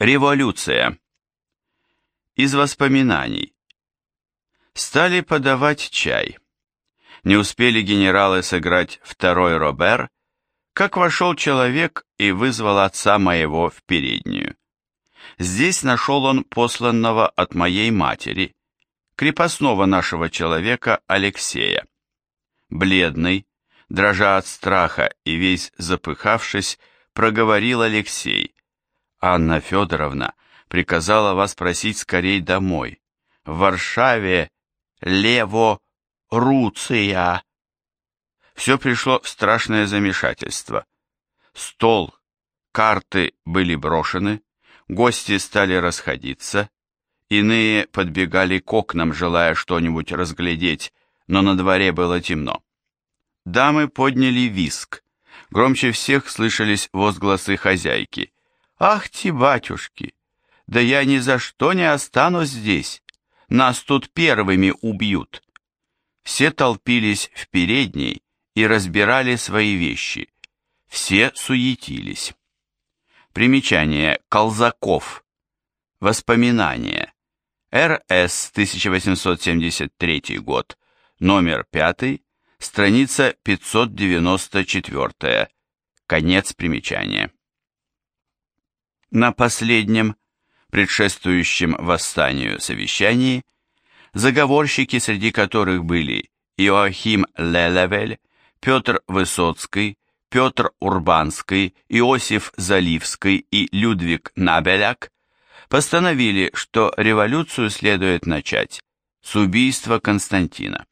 Революция. Из воспоминаний. Стали подавать чай. Не успели генералы сыграть второй Робер, как вошел человек и вызвал отца моего в переднюю. Здесь нашел он посланного от моей матери, крепостного нашего человека Алексея. Бледный, дрожа от страха и весь запыхавшись, проговорил Алексей. Анна Федоровна приказала вас просить скорей домой. В Варшаве Лево Руция. Все пришло в страшное замешательство. Стол, карты были брошены, гости стали расходиться, иные подбегали к окнам, желая что-нибудь разглядеть, но на дворе было темно. Дамы подняли виск. Громче всех слышались возгласы хозяйки. «Ах ти, батюшки! Да я ни за что не останусь здесь! Нас тут первыми убьют!» Все толпились в передней и разбирали свои вещи. Все суетились. Примечание. Колзаков. Воспоминания. РС 1873 год. Номер 5. Страница 594. Конец примечания. На последнем, предшествующем восстанию совещании, заговорщики, среди которых были Иоахим Лелевель, Петр Высоцкий, Петр Урбанский, Иосиф Заливский и Людвиг Набеляк, постановили, что революцию следует начать с убийства Константина.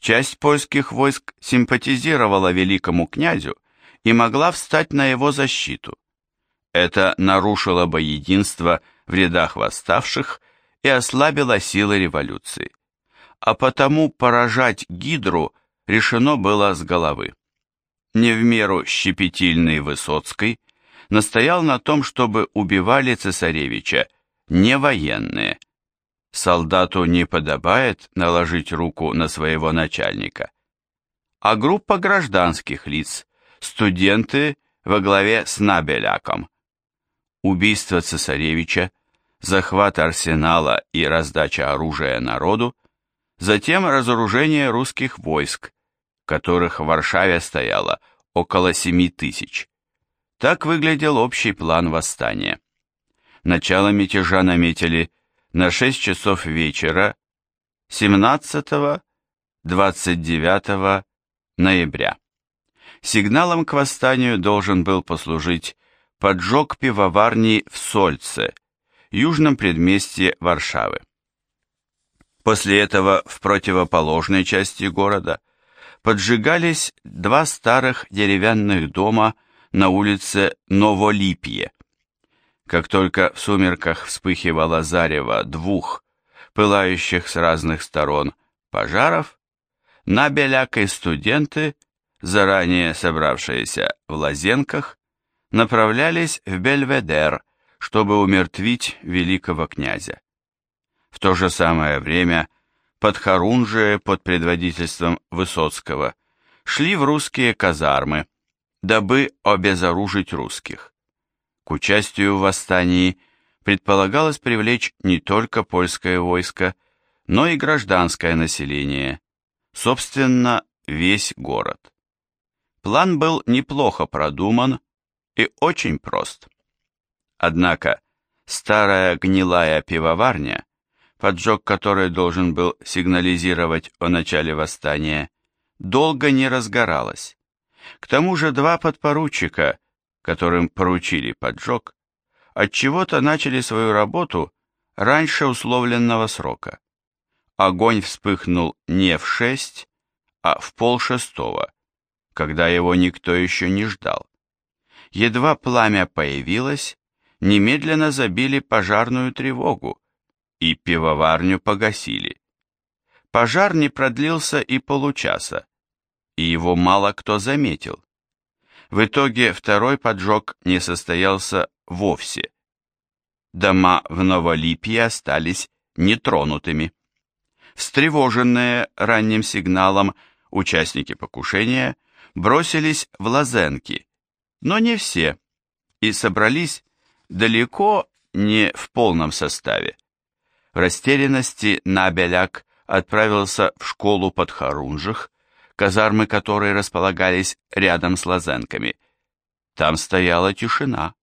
Часть польских войск симпатизировала великому князю и могла встать на его защиту. Это нарушило бы единство в рядах восставших и ослабило силы революции. А потому поражать Гидру решено было с головы. Не в меру щепетильный Высоцкий настоял на том, чтобы убивали цесаревича не военные. Солдату не подобает наложить руку на своего начальника. А группа гражданских лиц, студенты во главе с Набеляком, убийство цесаревича, захват арсенала и раздача оружия народу, затем разоружение русских войск, которых в Варшаве стояло около семи тысяч. Так выглядел общий план восстания. Начало мятежа наметили на 6 часов вечера 17-29 ноября. Сигналом к восстанию должен был послужить поджог пивоварни в Сольце, южном предместье Варшавы. После этого в противоположной части города поджигались два старых деревянных дома на улице Новолипье. Как только в сумерках вспыхивало зарево двух, пылающих с разных сторон, пожаров, Набеляк и студенты, заранее собравшиеся в Лазенках, направлялись в Бельведер, чтобы умертвить великого князя. В то же самое время подхорунжие под предводительством Высоцкого шли в русские казармы, дабы обезоружить русских. К участию в восстании предполагалось привлечь не только польское войско, но и гражданское население, собственно, весь город. План был неплохо продуман и очень прост. Однако старая гнилая пивоварня, поджог которой должен был сигнализировать о начале восстания, долго не разгоралась. К тому же два подпоручика, которым поручили поджог, отчего-то начали свою работу раньше условленного срока. Огонь вспыхнул не в шесть, а в полшестого, когда его никто еще не ждал. Едва пламя появилось, немедленно забили пожарную тревогу и пивоварню погасили. Пожар не продлился и получаса, и его мало кто заметил. В итоге второй поджог не состоялся вовсе. Дома в Новолипье остались нетронутыми. Встревоженные ранним сигналом участники покушения бросились в Лазенки, но не все, и собрались далеко не в полном составе. В растерянности Набеляк отправился в школу под Харунжих, казармы которой располагались рядом с Лазенками. Там стояла тишина.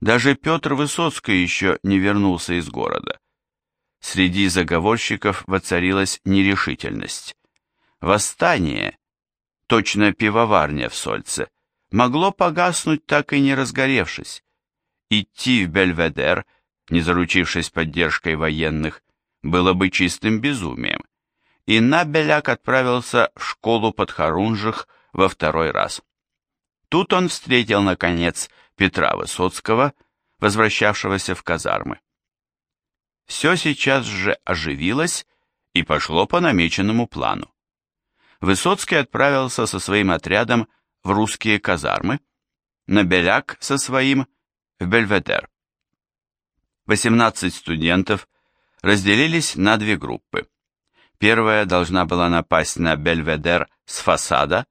Даже Петр Высоцкий еще не вернулся из города. Среди заговорщиков воцарилась нерешительность. Восстание, точно пивоварня в Сольце, могло погаснуть, так и не разгоревшись. Идти в Бельведер, не заручившись поддержкой военных, было бы чистым безумием. И Набеляк отправился в школу под Харунжих во второй раз. Тут он встретил, наконец, Петра Высоцкого, возвращавшегося в казармы. Все сейчас же оживилось и пошло по намеченному плану. Высоцкий отправился со своим отрядом в русские казармы, Набеляк со своим в Бельведер. 18 студентов разделились на две группы. Первая должна была напасть на Бельведер с фасада,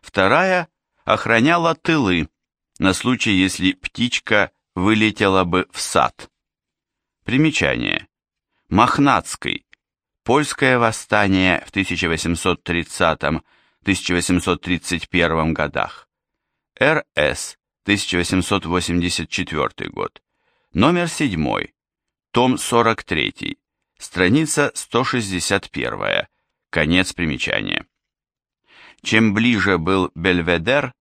вторая охраняла тылы на случай, если птичка вылетела бы в сад. Примечание. Мохнацкий. Польское восстание в 1830-1831 годах. РС. 1884 год. Номер 7. Том 43. Страница 161. Конец примечания. Чем ближе был Бельведер,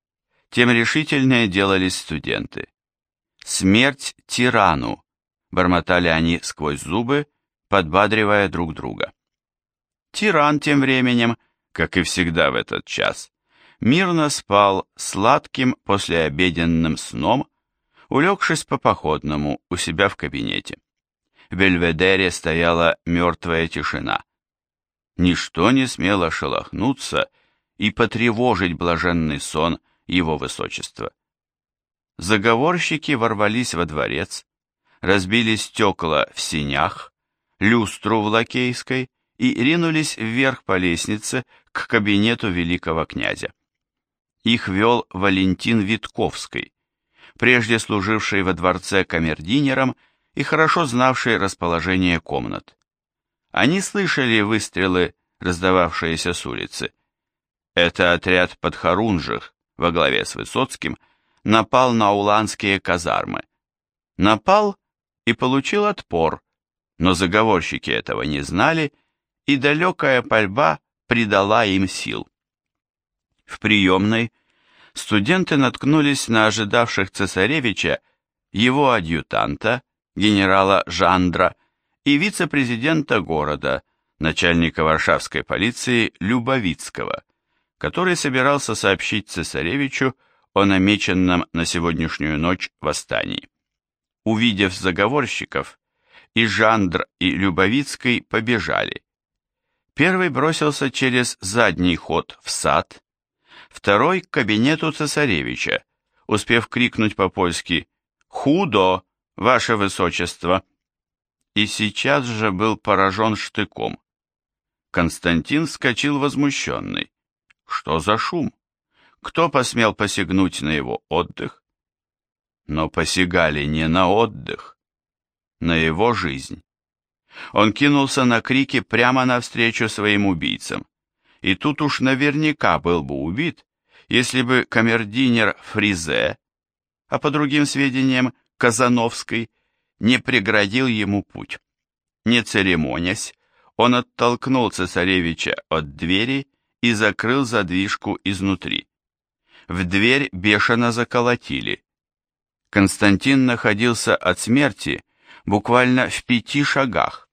тем решительнее делались студенты. «Смерть тирану!» — бормотали они сквозь зубы, подбадривая друг друга. Тиран тем временем, как и всегда в этот час, мирно спал сладким послеобеденным сном, улегшись по походному у себя в кабинете. В Бельведере стояла мертвая тишина. Ничто не смело шелохнуться и потревожить блаженный сон его высочества. Заговорщики ворвались во дворец, разбили стекла в синях, люстру в Лакейской и ринулись вверх по лестнице к кабинету великого князя. Их вел Валентин Витковский, прежде служивший во дворце камердинером и хорошо знавший расположение комнат. Они слышали выстрелы, раздававшиеся с улицы. Это отряд подхорунжих во главе с Высоцким напал на уланские казармы. Напал и получил отпор, но заговорщики этого не знали, и далекая пальба придала им сил. В приемной студенты наткнулись на ожидавших цесаревича его адъютанта, генерала Жандра, и вице-президента города, начальника варшавской полиции Любовицкого, который собирался сообщить цесаревичу о намеченном на сегодняшнюю ночь восстании. Увидев заговорщиков, и Жандр, и Любовицкий побежали. Первый бросился через задний ход в сад, второй к кабинету цесаревича, успев крикнуть по-польски «Худо, ваше высочество!» И сейчас же был поражен штыком. Константин вскочил возмущенный. Что за шум? Кто посмел посягнуть на его отдых? Но посягали не на отдых, на его жизнь. Он кинулся на крики прямо навстречу своим убийцам и тут уж наверняка был бы убит, если бы камердинер Фризе, а по другим сведениям Казановской, не преградил ему путь. Не церемонясь, он оттолкнул цесаревича от двери и закрыл задвижку изнутри. В дверь бешено заколотили. Константин находился от смерти буквально в пяти шагах.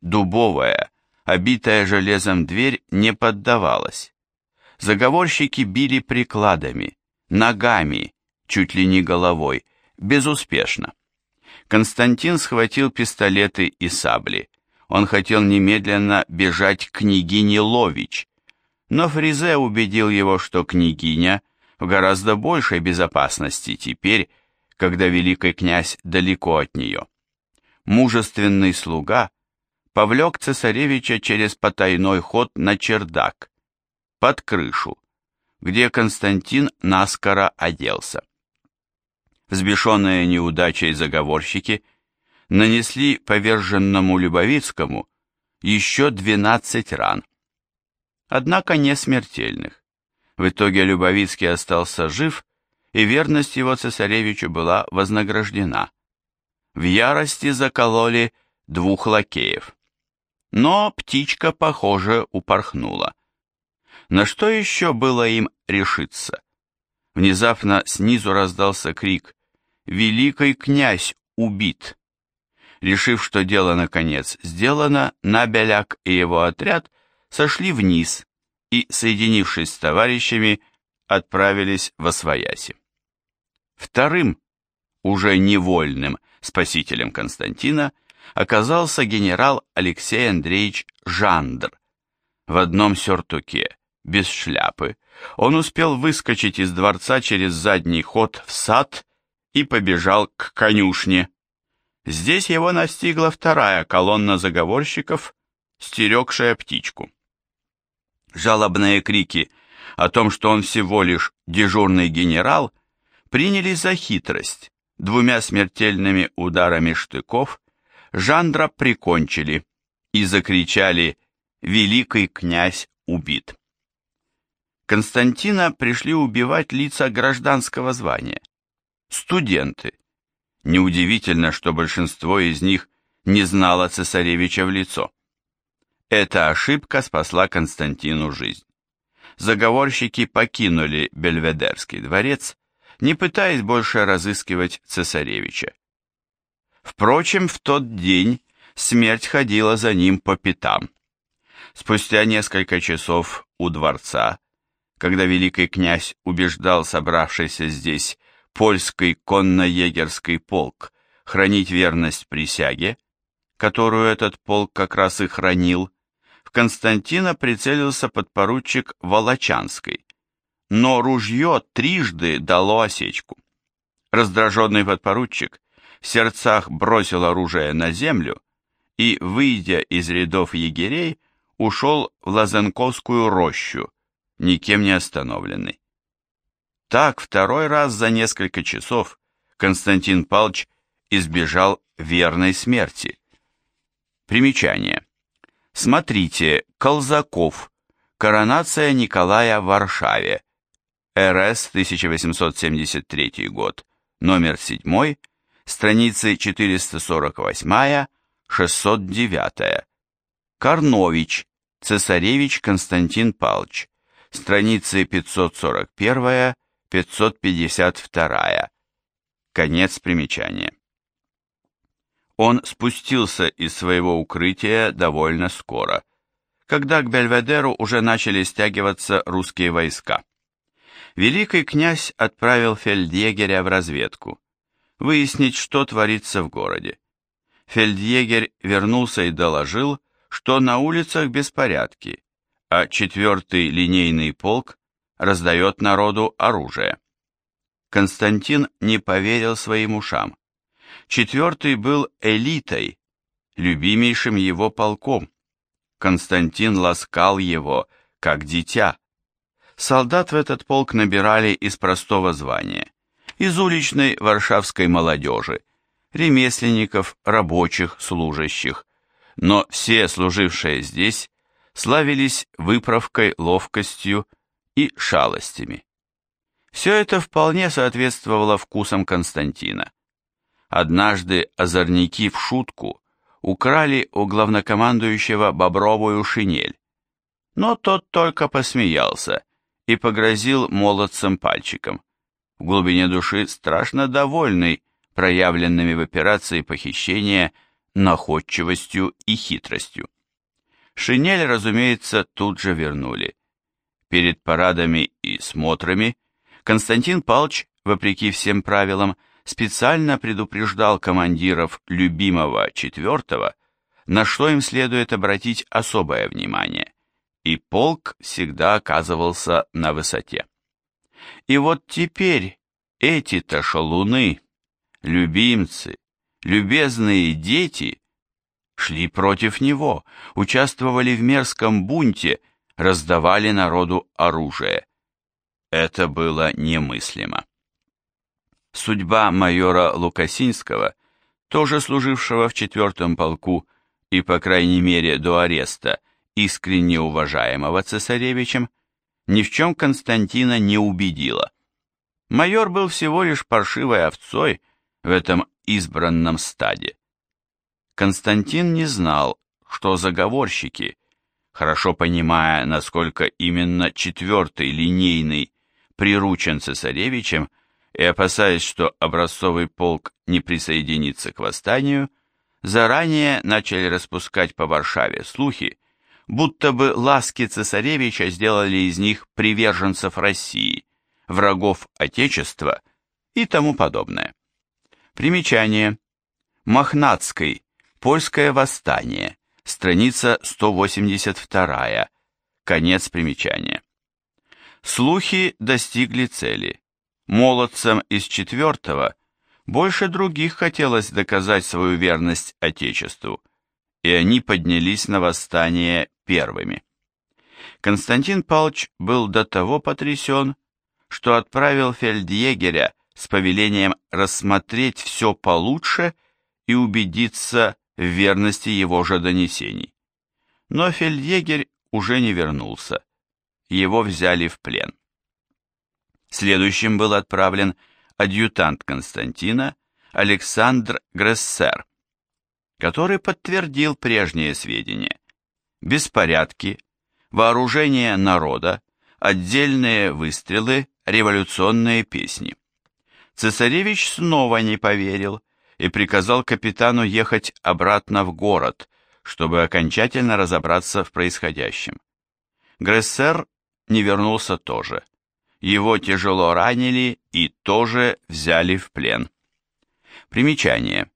Дубовая, обитая железом дверь не поддавалась. Заговорщики били прикладами, ногами, чуть ли не головой, безуспешно. Константин схватил пистолеты и сабли. Он хотел немедленно бежать к княгине Лович, но Фризе убедил его, что княгиня в гораздо большей безопасности теперь, когда великий князь далеко от нее. Мужественный слуга повлек цесаревича через потайной ход на чердак, под крышу, где Константин наскоро оделся. Взбешенные неудачей заговорщики нанесли поверженному Любовицкому еще 12 ран. Однако не смертельных. В итоге Любовицкий остался жив, и верность его цесаревичу была вознаграждена. В ярости закололи двух лакеев. Но птичка, похоже, упорхнула. На что еще было им решиться? Внезапно снизу раздался крик «Великий князь убит!». Решив, что дело наконец сделано, Набеляк и его отряд сошли вниз и, соединившись с товарищами, отправились в Освояси. Вторым, уже невольным спасителем Константина, оказался генерал Алексей Андреевич Жандр. В одном сюртуке, без шляпы, он успел выскочить из дворца через задний ход в сад и побежал к конюшне. Здесь его настигла вторая колонна заговорщиков, стерегшая птичку. Жалобные крики о том, что он всего лишь дежурный генерал, принялись за хитрость. Двумя смертельными ударами штыков Жандра прикончили и закричали «Великий князь убит!». Константина пришли убивать лица гражданского звания. Студенты. Неудивительно, что большинство из них не знало цесаревича в лицо. Эта ошибка спасла Константину жизнь. Заговорщики покинули Бельведерский дворец, не пытаясь больше разыскивать цесаревича. Впрочем, в тот день смерть ходила за ним по пятам. Спустя несколько часов у дворца когда великий князь убеждал собравшийся здесь польский конно-егерский полк хранить верность присяге, которую этот полк как раз и хранил, в Константина прицелился подпоручик Волочанской, но ружье трижды дало осечку. Раздраженный подпоручик в сердцах бросил оружие на землю и, выйдя из рядов егерей, ушел в Лазенковскую рощу, никем не остановленный. Так второй раз за несколько часов Константин Палч избежал верной смерти. Примечание. Смотрите, Колзаков. Коронация Николая в Варшаве. РС 1873 год. Номер 7. Страницы 448-609. Карнович. Цесаревич Константин Палч страницы 541-552. Конец примечания. Он спустился из своего укрытия довольно скоро, когда к Бельведеру уже начали стягиваться русские войска. Великий князь отправил фельдъегеря в разведку, выяснить, что творится в городе. Фельдъегерь вернулся и доложил, что на улицах беспорядки, а четвертый линейный полк раздает народу оружие. Константин не поверил своим ушам. Четвертый был элитой, любимейшим его полком. Константин ласкал его, как дитя. Солдат в этот полк набирали из простого звания, из уличной варшавской молодежи, ремесленников, рабочих, служащих. Но все служившие здесь славились выправкой, ловкостью и шалостями. Все это вполне соответствовало вкусам Константина. Однажды озорники в шутку украли у главнокомандующего бобровую шинель, но тот только посмеялся и погрозил молодцем пальчиком, в глубине души страшно довольный проявленными в операции похищения находчивостью и хитростью. Шинель, разумеется, тут же вернули. Перед парадами и смотрами Константин Палч, вопреки всем правилам, специально предупреждал командиров любимого четвертого, на что им следует обратить особое внимание, и полк всегда оказывался на высоте. И вот теперь эти-то шалуны, любимцы, любезные дети шли против него, участвовали в мерзком бунте, раздавали народу оружие. Это было немыслимо. Судьба майора Лукасинского тоже служившего в четвертом полку и, по крайней мере, до ареста, искренне уважаемого цесаревичем, ни в чем Константина не убедила. Майор был всего лишь паршивой овцой в этом избранном стаде. Константин не знал, что заговорщики, хорошо понимая, насколько именно четвертый линейный приручен цесаревичем и опасаясь, что образцовый полк не присоединится к восстанию, заранее начали распускать по Варшаве слухи, будто бы ласки цесаревича сделали из них приверженцев России, врагов Отечества и тому подобное. Примечание. Мохнацкий. Польское восстание. Страница 182. Конец примечания. Слухи достигли цели. Молодцам из четвертого больше других хотелось доказать свою верность Отечеству, и они поднялись на восстание первыми. Константин Павлович был до того потрясен, что отправил фельдъегеря с повелением рассмотреть все получше и убедиться в верности его же донесений. Но фельдъегерь уже не вернулся. Его взяли в плен. Следующим был отправлен адъютант Константина Александр Грессер, который подтвердил прежние сведения. Беспорядки, вооружение народа, отдельные выстрелы, революционные песни. Цесаревич снова не поверил и приказал капитану ехать обратно в город, чтобы окончательно разобраться в происходящем. Грессер не вернулся тоже. Его тяжело ранили и тоже взяли в плен. Примечание.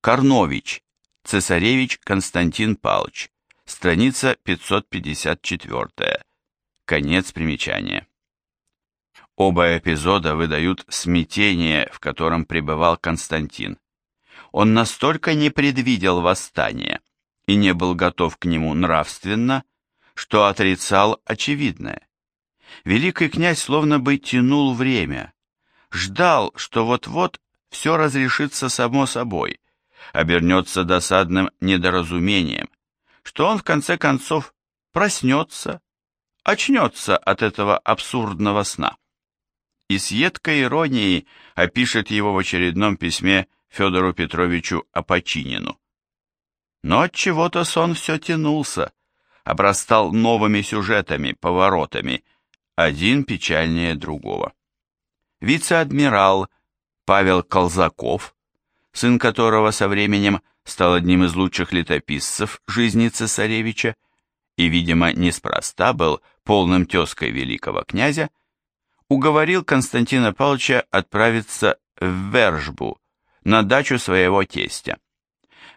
Корнович, цесаревич Константин Павлович, страница 554. Конец примечания. Оба эпизода выдают смятение, в котором пребывал Константин. Он настолько не предвидел восстания и не был готов к нему нравственно, что отрицал очевидное. Великий князь словно бы тянул время, ждал, что вот-вот все разрешится само собой, обернется досадным недоразумением, что он в конце концов проснется, очнется от этого абсурдного сна и с едкой иронией опишет его в очередном письме Федору Петровичу Апочинину. Но от чего-то сон все тянулся, обрастал новыми сюжетами, поворотами, один печальнее другого. Вице-адмирал Павел Колзаков, сын которого со временем стал одним из лучших летописцев жизни цесаревича и, видимо, неспроста был полным тезкой великого князя, уговорил Константина Павловича отправиться в Вержбу, на дачу своего тестя.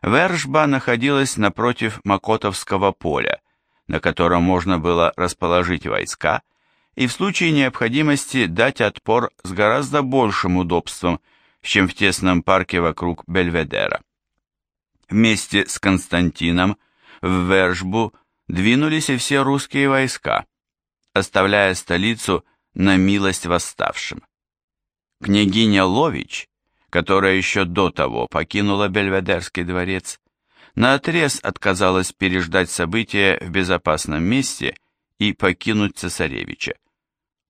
Вержба находилась напротив Макотовского поля, на котором можно было расположить войска и в случае необходимости дать отпор с гораздо большим удобством, чем в тесном парке вокруг Бельведера. Вместе с Константином в Вержбу двинулись и все русские войска, оставляя столицу на милость восставшим. Княгиня Лович, которая еще до того покинула Бельведерский дворец, наотрез отказалась переждать события в безопасном месте и покинуть цесаревича.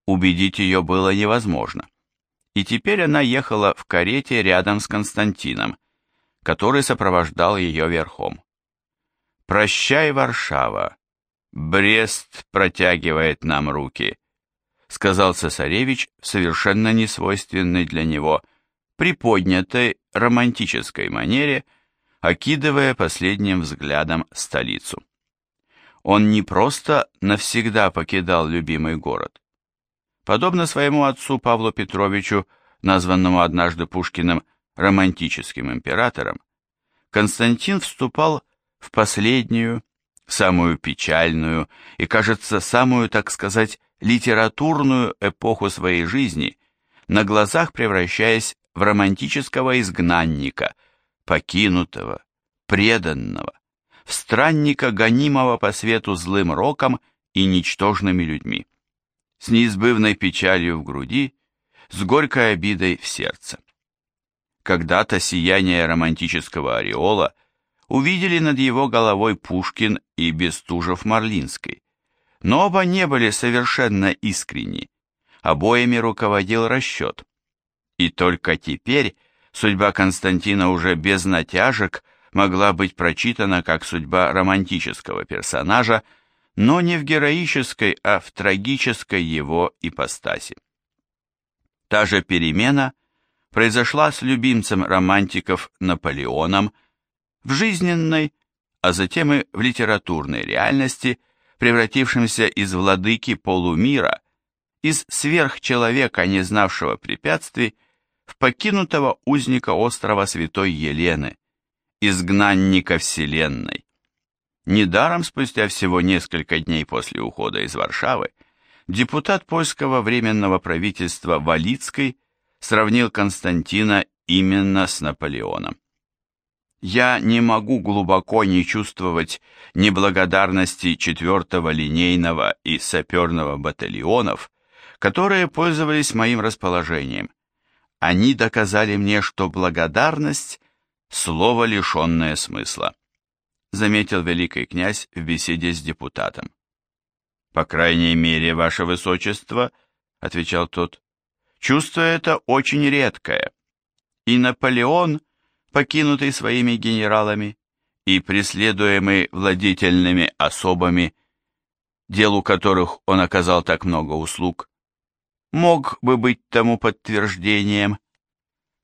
Убедить ее было невозможно. И теперь она ехала в карете рядом с Константином, который сопровождал ее верхом. «Прощай, Варшава! Брест протягивает нам руки!» сказал цесаревич в совершенно несвойственной для него, приподнятой романтической манере, окидывая последним взглядом столицу. Он не просто навсегда покидал любимый город. Подобно своему отцу Павлу Петровичу, названному однажды Пушкиным романтическим императором, Константин вступал в последнюю, самую печальную и, кажется, самую, так сказать, литературную эпоху своей жизни, на глазах превращаясь в романтического изгнанника, покинутого, преданного, в странника, гонимого по свету злым роком и ничтожными людьми, с неизбывной печалью в груди, с горькой обидой в сердце. Когда-то сияние романтического ореола увидели над его головой Пушкин и Бестужев-Марлинской. Но оба не были совершенно искренни, обоими руководил расчет. И только теперь судьба Константина уже без натяжек могла быть прочитана как судьба романтического персонажа, но не в героической, а в трагической его ипостаси. Та же перемена произошла с любимцем романтиков Наполеоном в жизненной, а затем и в литературной реальности, превратившемся из владыки полумира, из сверхчеловека, не знавшего препятствий, в покинутого узника острова Святой Елены, изгнанника Вселенной. Недаром спустя всего несколько дней после ухода из Варшавы депутат польского временного правительства Валицкой сравнил Константина именно с Наполеоном. Я не могу глубоко не чувствовать неблагодарности 4-го линейного и саперного батальонов, которые пользовались моим расположением. Они доказали мне, что благодарность – слово, лишенное смысла, заметил великий князь в беседе с депутатом. По крайней мере, ваше высочество, отвечал тот, чувство это очень редкое. И Наполеон, покинутый своими генералами и преследуемый владетельными особами, делу которых он оказал так много услуг, мог бы быть тому подтверждением.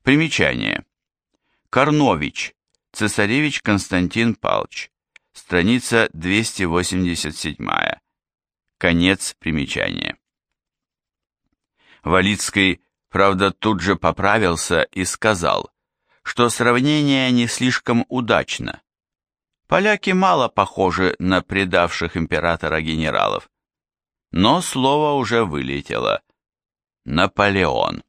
Примечание. Корнович, цесаревич Константин Палч, страница 287. Конец примечания. Валицкий, правда, тут же поправился и сказал, что сравнение не слишком удачно. Поляки мало похожи на предавших императора генералов. Но слово уже вылетело. Наполеон.